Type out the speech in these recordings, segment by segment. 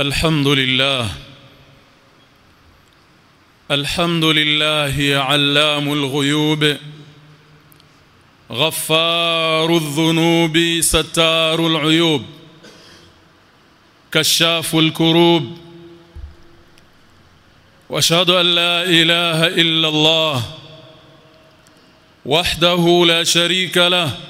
الحمد لله. الحمد لله علام الغيوب. غفار الذنوب ستار العيوب. كشاف الكروب. وأشهد أن لا إله إلا الله. وحده لا شريك له.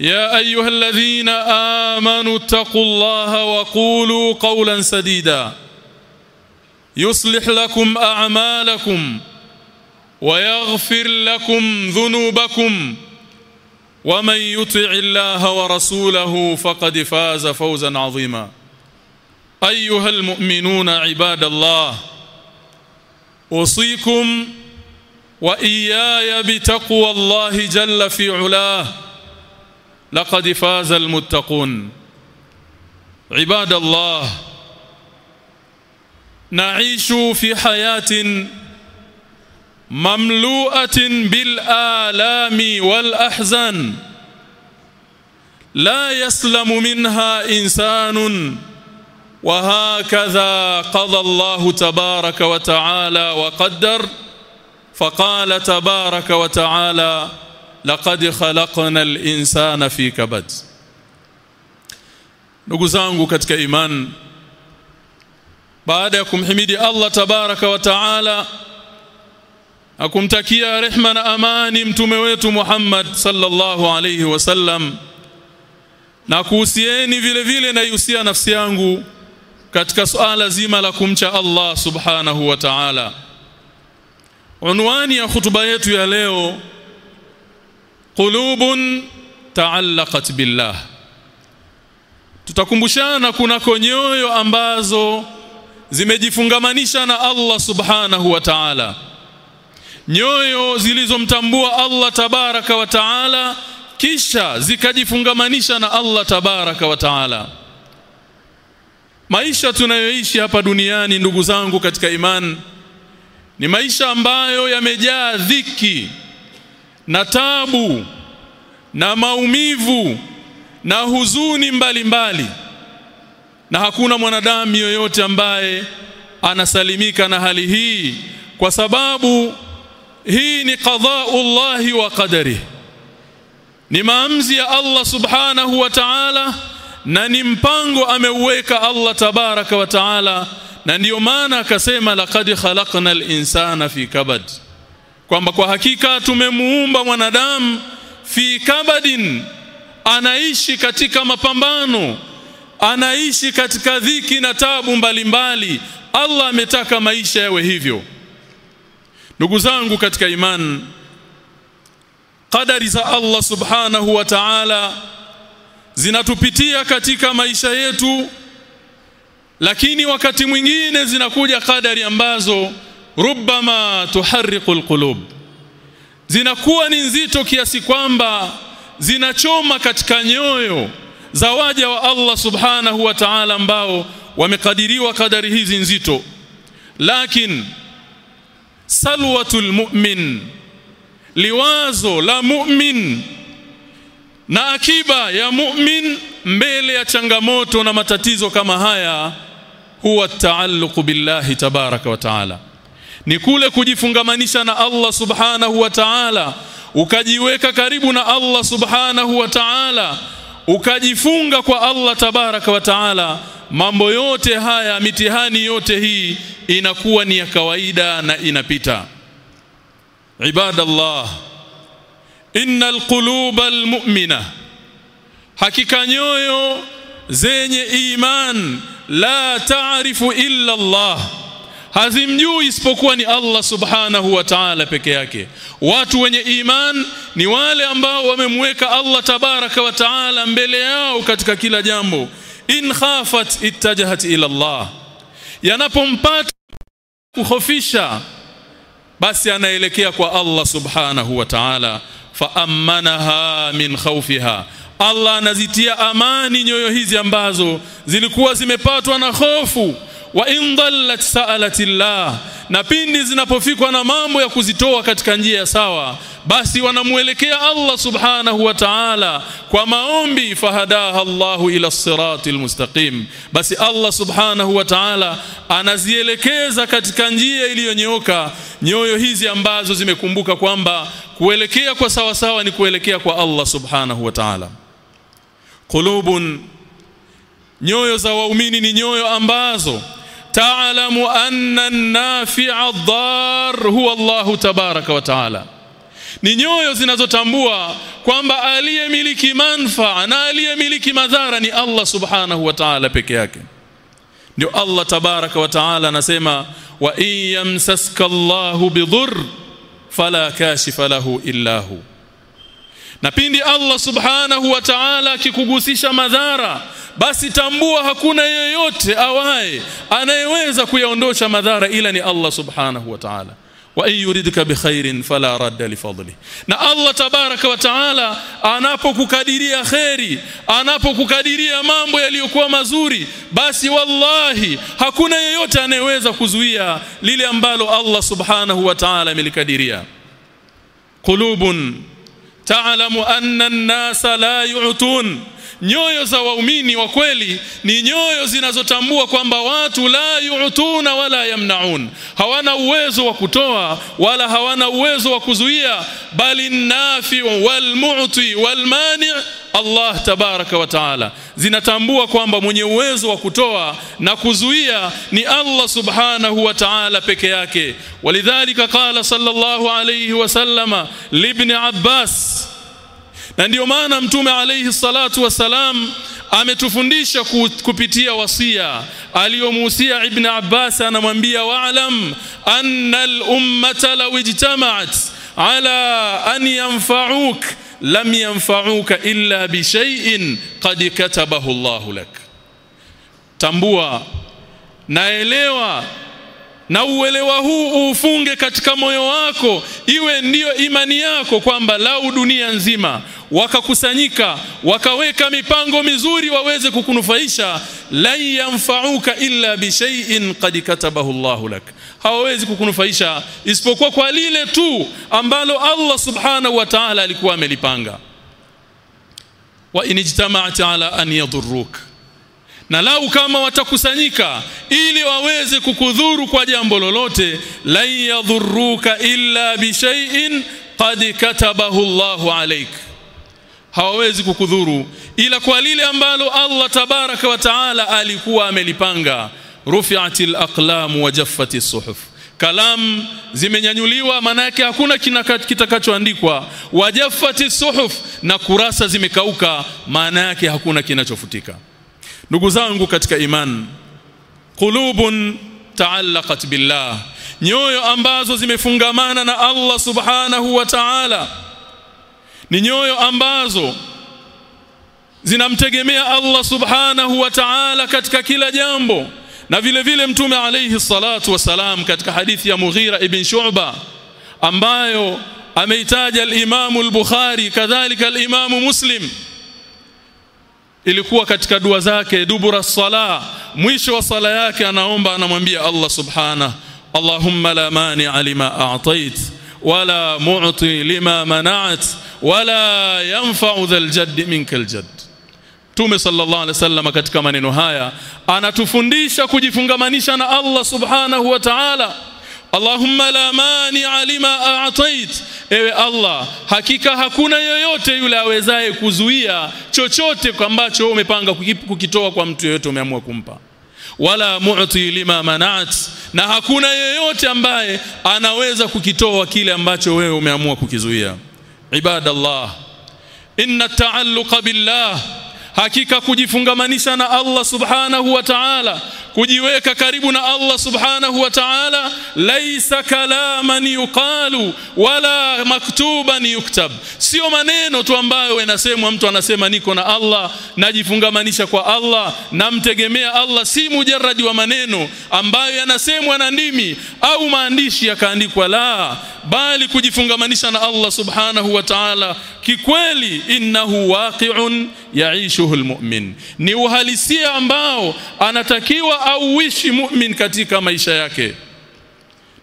يا أيها الذين آمنوا اتقوا الله وقولوا قولا سديدا. يصلح لكم أعمالكم ويغفر لكم ذنوبكم. ومن يطع الله ورسوله فقد فاز فوزا عظيما. أيها المؤمنون عباد الله أوصيكم وإياي بتقوى الله جل في علاه. لقد فاز المتقون. عباد الله نعيش في حياة مملوءة بالآلام والأحزان. لا يسلم منها إنسان. وهكذا قضى الله تبارك وتعالى وقدر. فقال تبارك وتعالى laqad khalaqna al-insana fi kabad. Ndugu zangu katika iman baada ya kumhimidi Allah tabaraka wa taala akumtakia rehma na amani mtume wetu Muhammad sallallahu alayhi wasallam na kuhusieni vile vile na nafsi yangu katika suala zima la kumcha Allah subhanahu wa ta'ala. Unwani ya hutuba yetu ya leo qulubun ta'allaqat billah. Tutakumbushana kunako nyoyo ambazo zimejifungamanisha na Allah subhanahu wa ta'ala. Nyoyo zilizomtambua Allah tabaraka wa taala kisha zikajifungamanisha na Allah tabaraka wa taala. Maisha tunayoishi hapa duniani ndugu zangu katika iman ni maisha ambayo yamejaa dhiki na tabu na maumivu na huzuni mbalimbali mbali. na hakuna mwanadamu yoyote ambaye anasalimika na hali hii kwa sababu hii ni qadaullahi wa qadari ni maamuzi ya Allah subhanahu wa ta'ala na ni mpango ameuweka Allah tabaraka wa ta'ala na ndiyo maana akasema laqad khalaqna al-insana fi kabad kwamba kwa hakika tumemuumba mwanadamu fi kabadin anaishi katika mapambano anaishi katika dhiki na tabu mbalimbali. Allah ametaka maisha yawe hivyo. Ndugu zangu katika imani kadari za Allah subhanahu wa ta'ala zinatupitia katika maisha yetu lakini wakati mwingine zinakuja kadari ambazo rubbama tuharriqu alqulub. Zinakuwa ni nzito kiasi kwamba zinachoma katika nyoyo za waja wa Allah subhanahu wa ta'ala ambao wamekadiriwa kadari hizi nzito. Lakin salwatul mu'min liwazo la mu'min na akiba ya mu'min mbele ya changamoto na matatizo kama haya huwa taalluq billahi tabaraka wa taala ni kule kujifungamanisha na Allah subhanahu wa ta'ala ukajiweka karibu na Allah subhanahu wa ta'ala ukajifunga kwa Allah tabaraka wa taala mambo yote haya mitihani yote hii inakuwa ni ya kawaida na inapita. Ibadallah innal quluba almu'mina hakika nyoyo zenye iman la taarifu illa Allah hazimjui isipokuwa ni Allah subhanahu wa ta'ala peke yake. Watu wenye iman ni wale ambao wamemweka Allah tabaraka wa ta'ala mbele yao katika kila jambo. In khafat ittajahat ila Allah. Yanapompata kuhofisha basi anaelekea kwa Allah subhanahu wa ta'ala. Fa amanaha min khawfiha. Allah anazitia amani nyoyo hizi ambazo zilikuwa zimepatwa na hofu wa in dhallat sa'alatillah na pindi zinapofikwa na mambo ya kuzitoa katika njia ya sawa basi wanamwelekea Allah subhanahu wa ta'ala kwa maombi fahadaha Allahu ila siratil mustaqim. Basi Allah subhanahu wa ta'ala anazielekeza katika njia iliyonyooka nyoyo hizi ambazo zimekumbuka kwamba kuelekea kwa sawa sawa ni kuelekea kwa Allah subhanahu wa ta'ala. Qulubun nyoyo za waumini ni nyoyo ambazo anna an-nafi'a ad-dar huwa Allah tabaraka wa ta'ala. Ni nyoyo zinazotambua kwamba aliyemiliki manfaa na aliyemiliki madhara ni Allah subhanahu wa ta'ala peke yake. Ndio Allah tabaraka wa ta'ala anasema wa iyamsaska yamsaska Allahu bidhur fala kashifa lahu illa hu. Na pindi Allah subhanahu wa ta'ala akikugusisha madhara basi tambua hakuna yeyote awaye anayeweza kuyaondosha madhara ila ni Allah subhanahu wa ta'ala. Wa in yuridka bikhairin fala radda lifadli na Allah tabaraka wa taala anapokukadiria khairi anapokukadiria mambo yaliyokuwa mazuri basi wallahi hakuna yeyote anayeweza kuzuia lile ambalo Allah subhanahu wa taala amelikadiria. Qulubun ta'lamu anna an-nasa la yu'tun nyoyo za waumini wa kweli ni nyoyo zinazotambua kwamba watu la yu'tuna wala yamnaun. Hawana uwezo wa kutoa wala hawana uwezo wa kuzuia bali nafi wal mu'ti wal mani' Allah tabaraka wa taala. Zinatambua kwamba mwenye uwezo wa kutoa na kuzuia ni Allah subhanahu wa ta'ala peke yake. Walidhalika qala sallallahu alayhi wasallama libni Abbas na ndiyo maana mtume alayhi salatu wasalam ametufundisha kupitia wasia. Aliyomuhusia ibn Abbas anamwambia wa'lam anna al-ummata law ijtama'at ala an yanfa'uk lam yanfa'uka illa bi shay'in qad katabahu Allah lak. Tambua naelewa na uelewa huu ufunge katika moyo wako iwe ndiyo imani yako kwamba lau dunia nzima wakakusanyika wakaweka mipango mizuri waweze kukunufaisha lan yanfa'uka illa bi shay'in qad katabahu Allah lak. Hawawezi kukunufaisha isipokuwa kwa lile tu ambalo Allah subhanahu wa ta'ala alikuwa amelipanga. Wa inijtama'at ala an yadurruka na lau kama watakusanyika ili waweze kukudhuru kwa jambo lolote la yadhurruka illa bi shay'in qad katabahu Allahu alayk. Hawawezi kukudhuru ila kwa lile ambalo Allah tabaraka wa taala alikuwa amelipanga. Rufi'atil aqlam wa jaffati suhuf. Kalam zimenyanyuliwa maana yake hakuna kitakachoandikwa. Wajaffati suhuf na kurasa zimekauka maana yake hakuna kinachofutika ndugu zangu katika iman qulubun taallaqat billah. Nyoyo ambazo zimefungamana na Allah subhanahu wa ta'ala ni nyoyo ambazo zinamtegemea Allah subhanahu wa ta'ala katika kila jambo. Na vile vile mtume alayhi salatu wasalam katika hadithi ya Mughira ibn Shu'ba ambayo ameitaja al-Imam al-Bukhari kadhalika al-Imam Muslim ilikuwa katika dua zake dubura sala mwisho wa sala yake anaomba anamwambia Allah subhanahu Allahumma la mani lima a'tait wala mu'ti lima mana'at wala yanfa'u dhal jadd minkal jadd Tume sallallahu alaihi wasallam katika maneno haya anatufundisha kujifungamanisha na Allah subhanahu wa ta'ala Allahumma la mani lima a'tait ewe Allah hakika hakuna yoyote yule awezaye kuzuia chochote ambacho umepanga kukitoa kwa mtu yoyote umeamua kumpa. Wala mu'ti lima manat na hakuna yeyote ambaye anaweza kukitoa kile ambacho wewe umeamua kukizuia. Ibadallah. Inna ta'alluqa billah hakika kujifungamanisha na Allah subhanahu wa ta'ala kujiweka karibu na Allah subhanahu wa ta'ala laisa kalaman yuqalu wala maktuban yuktab. Sio maneno tu ambayo yanasemwa mtu anasema niko na Allah najifungamanisha kwa Allah namtegemea Allah. Si mujarradi wa maneno ambayo yanasemwa na ndimi au maandishi yakaandikwa la bali kujifungamanisha na Allah subhanahu wa ta'ala kikweli innahu waqi'un yaishuhu almu'min. Ni uhalisia ambao anatakiwa auishi mu'min katika maisha yake.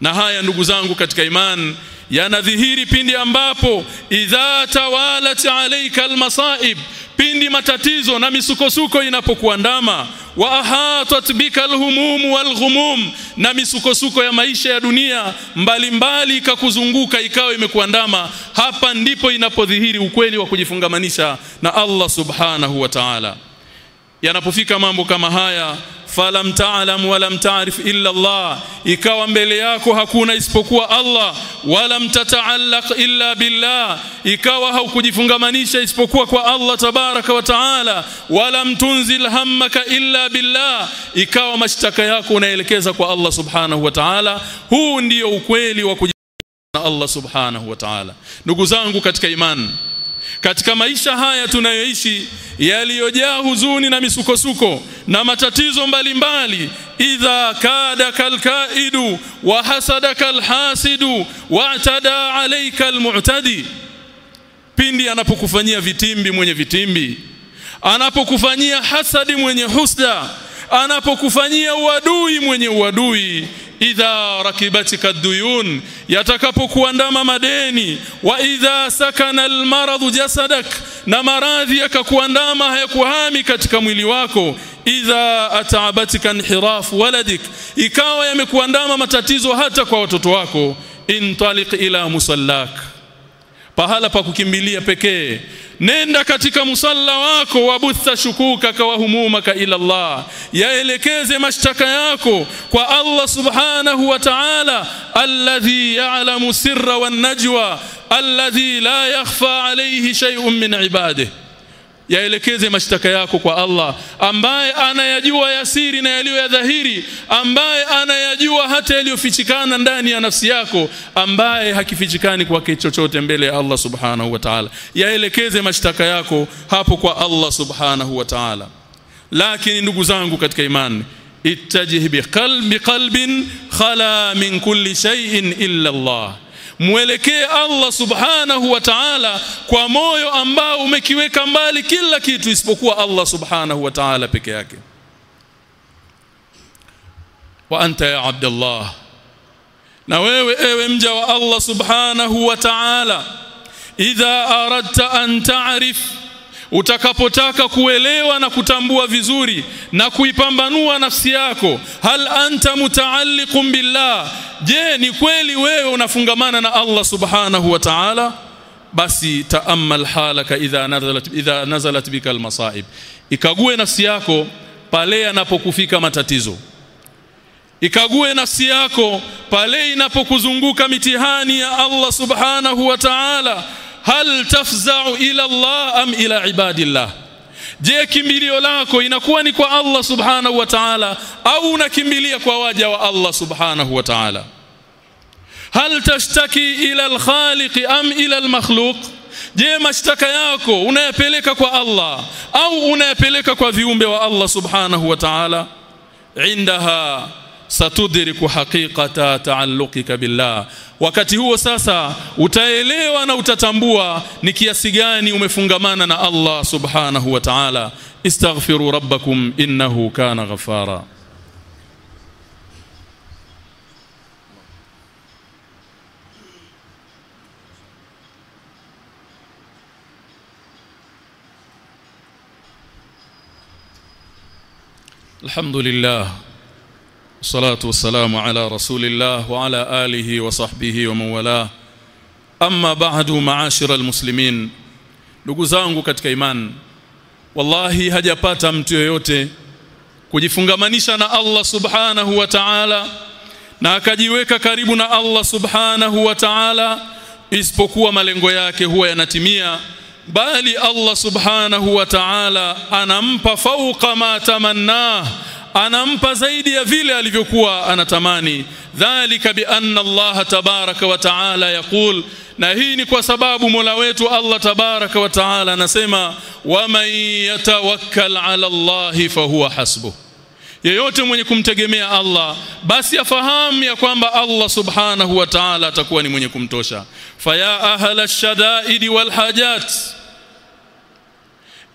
Na haya ndugu zangu katika iman yanadhihiri pindi ambapo idha tawalat alayka almasaib pindi matatizo na misukosuko inapokuandama wa ahatat bika alhumum walghumum na misukosuko ya maisha ya dunia mbalimbali ikakuzunguka ikawa imekuandama hapa ndipo inapodhihiri ukweli wa kujifungamanisha na Allah subhanahu wa ta'ala. Yanapofika mambo kama haya falam ta'lam walam ta'rif illa Allah ikawa mbele yako hakuna isipokuwa Allah. Walam tata'allaq illa billah. Ikawa haukujifungamanisha isipokuwa kwa Allah tabaraka wa taala. Walam tunzil hammaka illa billah. Ikawa mashtaka yako unaelekeza kwa Allah subhanahu wa ta'ala. Huu ndio ukweli wa na Allah subhanahu wa ta'ala. Ndugu zangu katika imani katika maisha haya tunayoishi yaliyojaa huzuni na misukosuko na matatizo mbalimbali idha kada kalkaidu wa hasadaka alhasidu wa atada alayka almu'tadi. Pindi anapokufanyia vitimbi mwenye vitimbi anapokufanyia hasadi mwenye husda anapokufanyia uadui mwenye uadui idha rakibatika duyun yatakapokuandama madeni. Wa idha sakana almarad jasadak na maradhi yakakuandama hayakuhami katika mwili wako. Idha ataabatika inhiraf waladik ikawa yamekuandama matatizo hata kwa watoto wako. Intaliq ila musallak pahala pa kukimbilia pekee nenda katika musalla wako wabutha shukuka wa humumaka ila Allah yaelekeze mashtaka yako kwa Allah subhanahu wa ta'ala alladhi ya'lamu sirra wan najwa alladhi la yakhfa alayhi shay'un min ibadihi yaelekeze mashtaka yako kwa Allah ambaye anayajua yasiri na yaliyo ya dhahiri ambaye anayajua hata yaliyofichikana ndani ya nafsi yako ambaye hakifichikani kwake chochote mbele ya Allah subhanahu wa ta'ala. Yaelekeze mashtaka yako hapo kwa Allah subhanahu wa ta'ala. Lakini ndugu zangu katika imani ittajih biqalbi qalbin khala min kulli shay'in illa Allah mwelekee Allah subhanahu wa ta'ala kwa moyo ambao umekiweka mbali kila kitu isipokuwa Allah subhanahu wa ta'ala peke yake. Wa anta ya abdullah. Na wewe ewe mja wa Allah subhanahu wa ta'ala idha aradta an ta'rif utakapotaka kuelewa na kutambua vizuri na kuipambanua nafsi yako hal anta mutaalliqun billah je ni kweli wewe unafungamana na Allah subhanahu wa ta'ala? Basi taamal halaka idha nazalat idha nazalat bika almasaib ikague nafsi yako pale yanapokufika matatizo. Ikague nafsi yako pale inapokuzunguka mitihani ya Allah subhanahu wa ta'ala. Hal tafza'u ila Allah am ila ibadillah je kimbilio lako inakuwa ni kwa Allah subhanahu wa ta'ala au unakimbilia kwa waja wa Allah subhanahu wa ta'ala? Hal tashtaki ila al-khaliq am ila al-makhluq? Je mashtaka yako unayapeleka kwa Allah au unayapeleka kwa viumbe wa Allah subhanahu wa ta'ala? Indaha satudriku haqiqata taalluqika billah wakati huo sasa utaelewa na utatambua ni kiasi gani umefungamana na Allah subhanahu wa ta'ala istaghfiru rabbakum innahu kana ghafara الحمد لله salatu wassalamu ala rasulillah wa ala alihi wa sahbihi wa mawala. Amma ba'du ma'ashira almuslimin. Ndugu zangu katika imani wallahi hajapata mtu yoyote kujifungamanisha na Allah subhanahu wa ta'ala na akajiweka karibu na Allah subhanahu wa ta'ala isipokuwa malengo yake huwa yanatimia bali Allah subhanahu wa ta'ala anampa fauqa ma tamanna anampa zaidi ya vile alivyokuwa anatamani. Dhalika bi anna Allah tabaraka wa ta'ala yaqul. Na hii ni kwa sababu Mola wetu Allah tabaraka wa ta'ala anasema waman yatawakkal ala Allah fahuwa hasbuh. Yeyote mwenye kumtegemea Allah basi afahamu ya kwamba Allah subhanahu wa ta'ala atakuwa ni mwenye kumtosha. Faya ahla shadaidi wal hajat.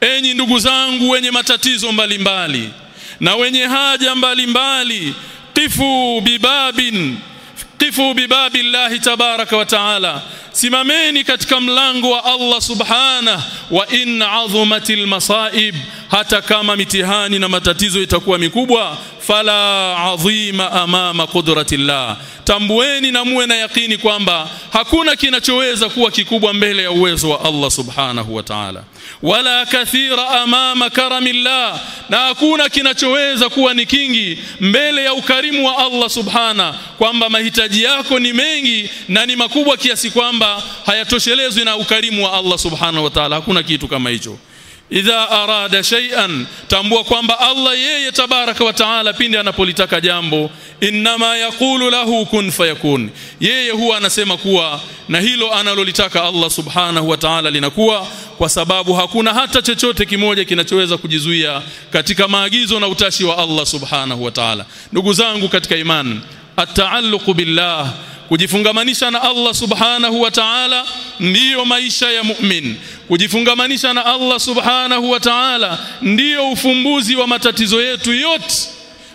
Enyi ndugu zangu wenye matatizo mbalimbali mbali, na wenye haja mbalimbali. Mbali, qifu bibabin qifu bibabi Allah tabaraka wa ta'ala. Simameni katika mlango wa Allah subhana wa in azumatil masaib. Hata kama mitihani na matatizo itakuwa mikubwa fala adhima amama qudrati llah tambueni na muwe na yakini kwamba hakuna kinachoweza kuwa kikubwa mbele ya uwezo wa Allah subhanahu wa ta'ala. Wala kathira amama karamillah. Na hakuna kinachoweza kuwa ni kingi mbele ya ukarimu wa Allah subhana kwamba mahitaji yako ni mengi na ni makubwa kiasi kwamba hayatoshelezwi na ukarimu wa Allah subhanahu wa ta'ala. Hakuna kitu kama hicho idha arada shay'an tambua kwamba Allah yeye tabaraka wa taala pindi anapolitaka jambo inma yaqulu lahu kun fayakun. Yeye huwa anasema kuwa na hilo analolitaka Allah subhanahu wa ta'ala linakuwa kwa sababu hakuna hata chochote kimoja kinachoweza kujizuia katika maagizo na utashi wa Allah subhanahu wa ta'ala. Ndugu zangu katika imani at-taalluq billah kujifungamanisha na Allah subhanahu wa ta'ala ndiyo maisha ya mu'min. Kujifungamanisha na Allah subhanahu wa ta'ala ndiyo ufumbuzi wa matatizo yetu yote.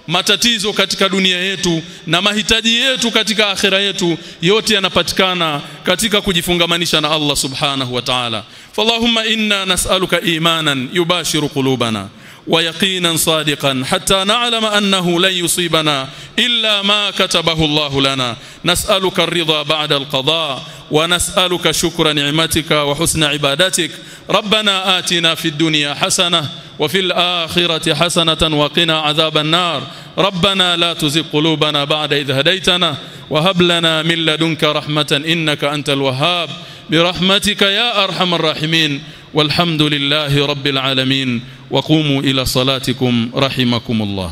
Matatizo katika dunia yetu na mahitaji yetu katika akhira yetu yote yanapatikana katika kujifungamanisha na Allah subhanahu wa ta'ala. Fallahumma inna nas'aluka imanan yubashiru qulubana ويقينا صادقا حتى نعلم أنه لن يصيبنا إلا ما كتبه الله لنا. نسألك الرضا بعد القضاء ونسألك شكر نعمتك وحسن عبادتك. ربنا آتنا في الدنيا حسنة وفي الآخرة حسنة وقنا عذاب النار. ربنا لا تزغ قلوبنا بعد إذ هديتنا وهب لنا من لدنك رحمة إنك أنت الوهاب. برحمتك يا أرحم الراحمين. والحمد لله رب العالمين. وقوموا إلى صلاتكم رحمكم الله